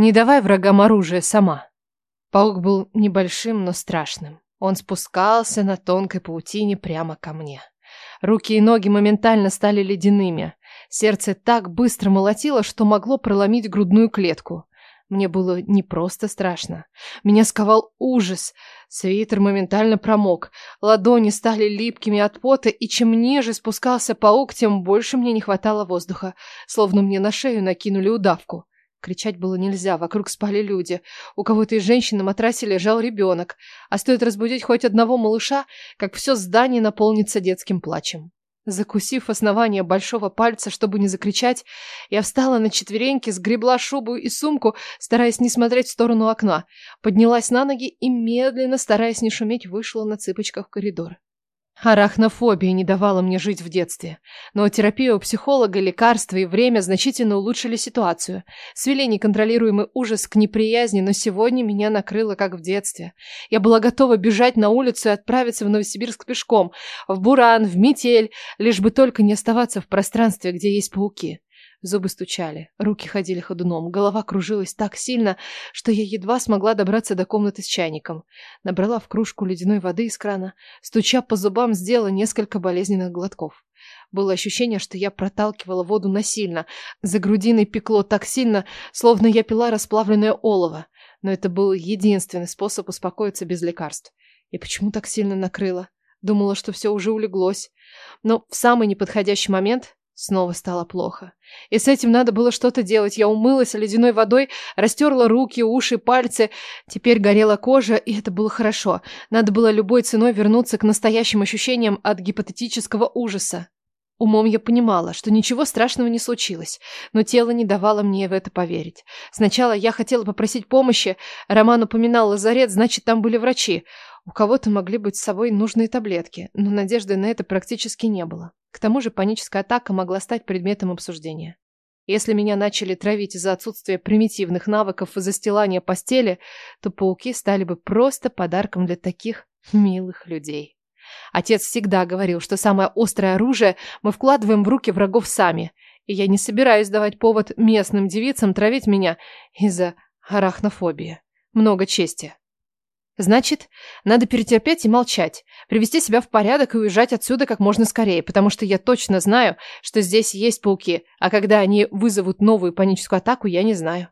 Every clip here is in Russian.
Не давай врагам оружие сама. Паук был небольшим, но страшным. Он спускался на тонкой паутине прямо ко мне. Руки и ноги моментально стали ледяными. Сердце так быстро молотило, что могло проломить грудную клетку. Мне было не просто страшно. Меня сковал ужас. Свитер моментально промок. Ладони стали липкими от пота, и чем ниже спускался паук, тем больше мне не хватало воздуха. Словно мне на шею накинули удавку. Кричать было нельзя, вокруг спали люди. У кого-то из женщин на матрасе лежал ребенок. А стоит разбудить хоть одного малыша, как все здание наполнится детским плачем. Закусив основание большого пальца, чтобы не закричать, я встала на четвереньки, сгребла шубу и сумку, стараясь не смотреть в сторону окна, поднялась на ноги и медленно, стараясь не шуметь, вышла на цыпочках в коридор. Арахнофобия не давала мне жить в детстве. Но терапия у психолога, лекарства и время значительно улучшили ситуацию. Свели неконтролируемый ужас к неприязни, но сегодня меня накрыло, как в детстве. Я была готова бежать на улицу и отправиться в Новосибирск пешком, в буран, в метель, лишь бы только не оставаться в пространстве, где есть пауки. Зубы стучали, руки ходили ходуном, голова кружилась так сильно, что я едва смогла добраться до комнаты с чайником. Набрала в кружку ледяной воды из крана, стуча по зубам, сделала несколько болезненных глотков. Было ощущение, что я проталкивала воду насильно. За грудиной пекло так сильно, словно я пила расплавленное олово. Но это был единственный способ успокоиться без лекарств. И почему так сильно накрыло? Думала, что все уже улеглось. Но в самый неподходящий момент Снова стало плохо. И с этим надо было что-то делать. Я умылась ледяной водой, растерла руки, уши, пальцы. Теперь горела кожа, и это было хорошо. Надо было любой ценой вернуться к настоящим ощущениям от гипотетического ужаса. Умом я понимала, что ничего страшного не случилось, но тело не давало мне в это поверить. Сначала я хотела попросить помощи. Роман упоминал лазарет, значит, там были врачи. У кого-то могли быть с собой нужные таблетки, но надежды на это практически не было. К тому же паническая атака могла стать предметом обсуждения. Если меня начали травить из-за отсутствия примитивных навыков и застилания постели, то пауки стали бы просто подарком для таких милых людей. Отец всегда говорил, что самое острое оружие мы вкладываем в руки врагов сами, и я не собираюсь давать повод местным девицам травить меня из-за арахнофобии. Много чести. Значит, надо перетерпеть и молчать, привести себя в порядок и уезжать отсюда как можно скорее, потому что я точно знаю, что здесь есть пауки, а когда они вызовут новую паническую атаку, я не знаю.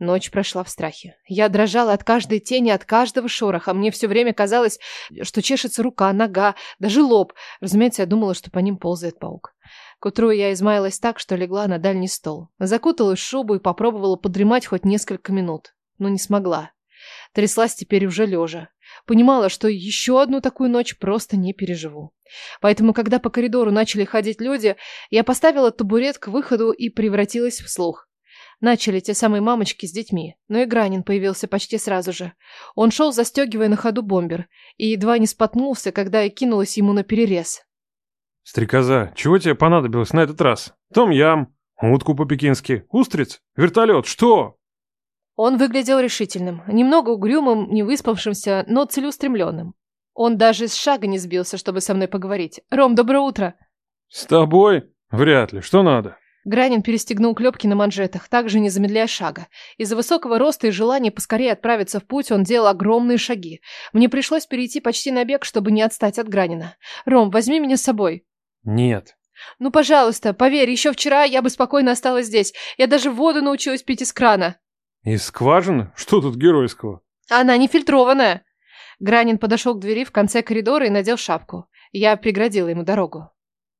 Ночь прошла в страхе. Я дрожала от каждой тени, от каждого шороха. Мне все время казалось, что чешется рука, нога, даже лоб. Разумеется, я думала, что по ним ползает паук. К утру я измаялась так, что легла на дальний стол. Закуталась в шубу и попробовала подремать хоть несколько минут. Но не смогла. Тряслась теперь уже лежа. Понимала, что еще одну такую ночь просто не переживу. Поэтому, когда по коридору начали ходить люди, я поставила табурет к выходу и превратилась в слух. Начали те самые мамочки с детьми, но и Гранин появился почти сразу же. Он шел, застегивая на ходу бомбер, и едва не споткнулся, когда я кинулась ему на перерез. «Стрекоза, чего тебе понадобилось на этот раз? Том-ям, утку по-пекински, устриц, вертолет, что?» Он выглядел решительным, немного угрюмым, не выспавшимся, но целеустремленным. Он даже с шага не сбился, чтобы со мной поговорить. «Ром, доброе утро!» «С тобой? Вряд ли. Что надо?» Гранин перестегнул клепки на манжетах, также не замедляя шага. Из-за высокого роста и желания поскорее отправиться в путь он делал огромные шаги. Мне пришлось перейти почти на бег, чтобы не отстать от Гранина. «Ром, возьми меня с собой». «Нет». «Ну, пожалуйста, поверь, еще вчера я бы спокойно осталась здесь. Я даже воду научилась пить из крана». «Из скважины? Что тут геройского?» «Она не фильтрованная». Гранин подошел к двери в конце коридора и надел шапку. Я преградила ему дорогу.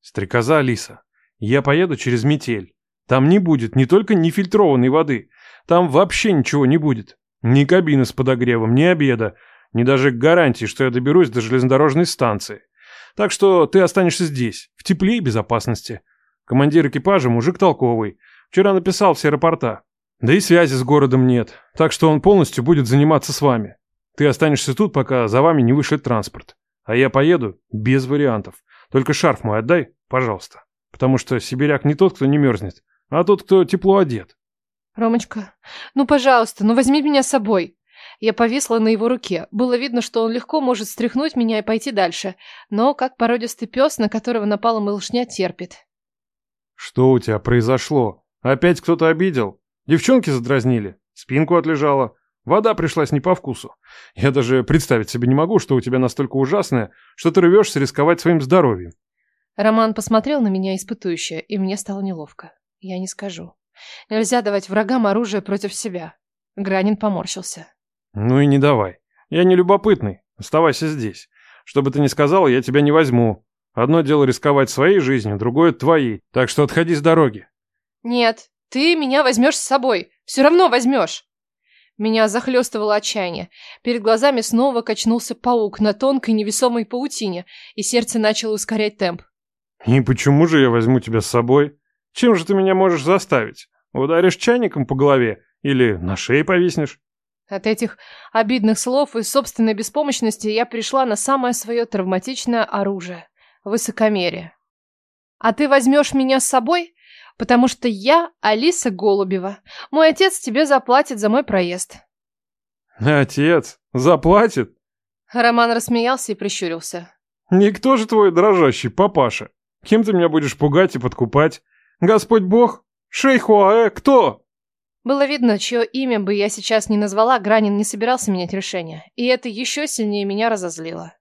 «Стрекоза Алиса, я поеду через метель. Там не будет не только нефильтрованной воды, там вообще ничего не будет. Ни кабины с подогревом, ни обеда, ни даже гарантии, что я доберусь до железнодорожной станции. Так что ты останешься здесь, в тепле и безопасности. Командир экипажа мужик толковый. Вчера написал все рапорта. Да и связи с городом нет, так что он полностью будет заниматься с вами. Ты останешься тут, пока за вами не вышлет транспорт. А я поеду без вариантов. Только шарф мой отдай, пожалуйста. Потому что сибиряк не тот, кто не мерзнет, а тот, кто тепло одет. Ромочка, ну пожалуйста, ну возьми меня с собой. Я повисла на его руке. Было видно, что он легко может стряхнуть меня и пойти дальше. Но как породистый пес, на которого напала малышня, терпит. Что у тебя произошло? Опять кто-то обидел? Девчонки задразнили? спинку отлежала. Вода пришлась не по вкусу. Я даже представить себе не могу, что у тебя настолько ужасное, что ты рвешься рисковать своим здоровьем. Роман посмотрел на меня испытующе, и мне стало неловко. Я не скажу. Нельзя давать врагам оружие против себя. Гранин поморщился. Ну и не давай. Я не любопытный. Оставайся здесь. Что бы ты ни сказал, я тебя не возьму. Одно дело рисковать своей жизнью, другое твоей. Так что отходи с дороги. Нет, ты меня возьмешь с собой. Все равно возьмешь. Меня захлестывало отчаяние. Перед глазами снова качнулся паук на тонкой невесомой паутине, и сердце начало ускорять темп. И почему же я возьму тебя с собой? Чем же ты меня можешь заставить? Ударишь чайником по голове или на шее повиснешь? От этих обидных слов и собственной беспомощности я пришла на самое свое травматичное оружие – высокомерие. А ты возьмешь меня с собой? Потому что я Алиса Голубева. Мой отец тебе заплатит за мой проезд. Отец? Заплатит? Роман рассмеялся и прищурился. Никто же твой дрожащий папаша. Кем ты меня будешь пугать и подкупать? Господь Бог? Шейхуаэ? Кто? Было видно, чье имя бы я сейчас не назвала, Гранин не собирался менять решение, и это еще сильнее меня разозлило.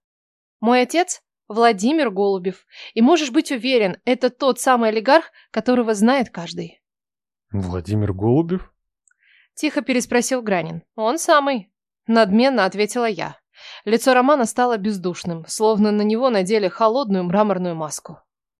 Мой отец – Владимир Голубев, и можешь быть уверен, это тот самый олигарх, которого знает каждый. Владимир Голубев? Тихо переспросил Гранин. Он самый. Надменно ответила я. Лицо Романа стало бездушным, словно на него надели холодную мраморную маску.